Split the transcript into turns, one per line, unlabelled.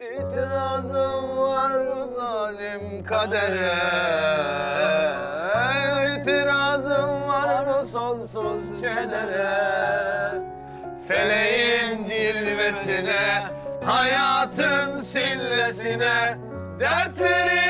İtirazım var bu zalim kadere. İtirazım var bu sonsuz kedere. Feleğin cilvesine Hayatın sillesine Dertlerin